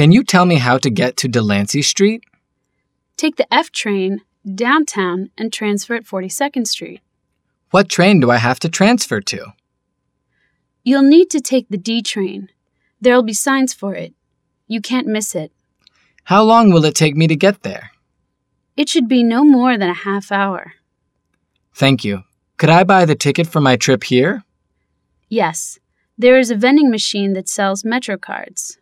Can you tell me how to get to Delancey Street? Take the F train downtown and transfer at 42nd Street. What train do I have to transfer to? You'll need to take the D train. There'll be signs for it. You can't miss it. How long will it take me to get there? It should be no more than a half hour. Thank you. Could I buy the ticket for my trip here? Yes, there is a vending machine that sells Metro cards.